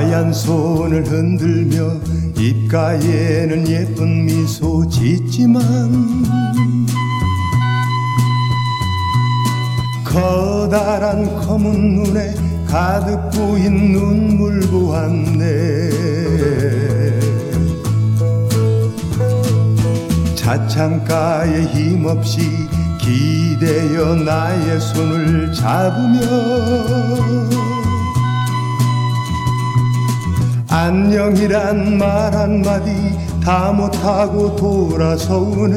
하얀 손을 흔들며 입가에는 예쁜 미소 짓지만 커다란 검은 눈에 가득 보인 눈물 보았네. 차창가에 힘없이 기대어 나의 손을 잡으며 안녕이란 말 한마디 다 못하고 돌아서오네.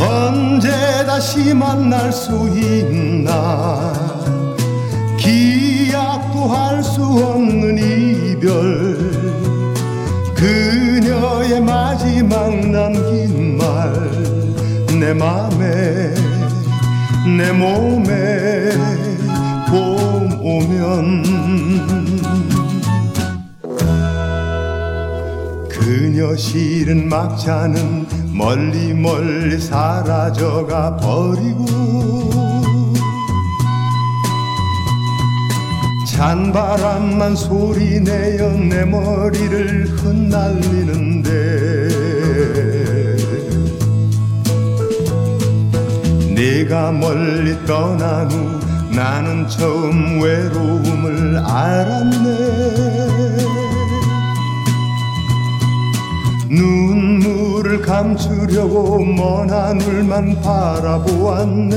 언제 다시 만날 수 있나? 기약도 할 수 없는 이별. 그녀의 마지막 남긴 말 내 맘에 내 몸에 그녀 실은 막차는 멀리 멀리 사라져가 버리고 찬바람만 소리내어 내 머리를 흩날리는데 네가 멀리 떠난 후 나는 처음 외로움을 알았네 눈물을 감추려고 먼 하늘만 바라보았네.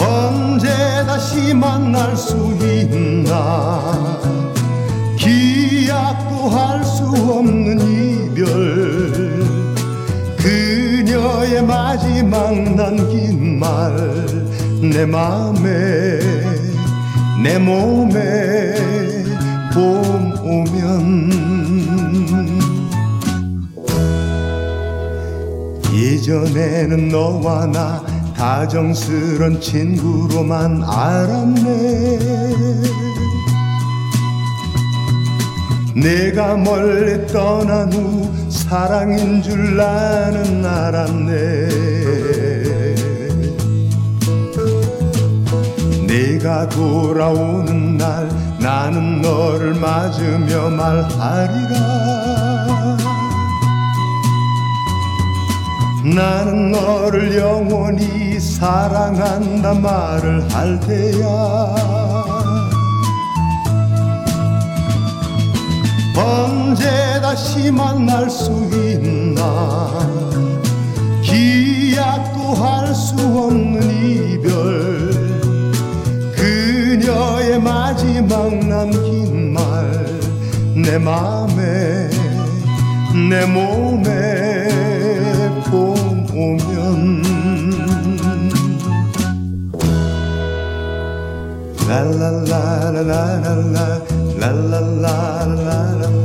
언제 다시 만날 수 있나? 기약도 할 수 없는 이별. 그녀의 마지막 남긴 말내 맘에 내 몸에 봄 오면 예전에는 너와 나 다정스런 친구로만 알았네. 내가 멀리 떠난 후 사랑인 줄 나는 알았네 네가 돌아오는 날 나는 너를 맞으며 말하리라. 나는 너를 영원히 사랑한다 말을 할 테야. 언제 다시 만날 수 있나? 기약도 할 수 없는 이 마지막 남긴 말내 맘에 내 몸에 봄 오면. 라라라라라라 라라라라라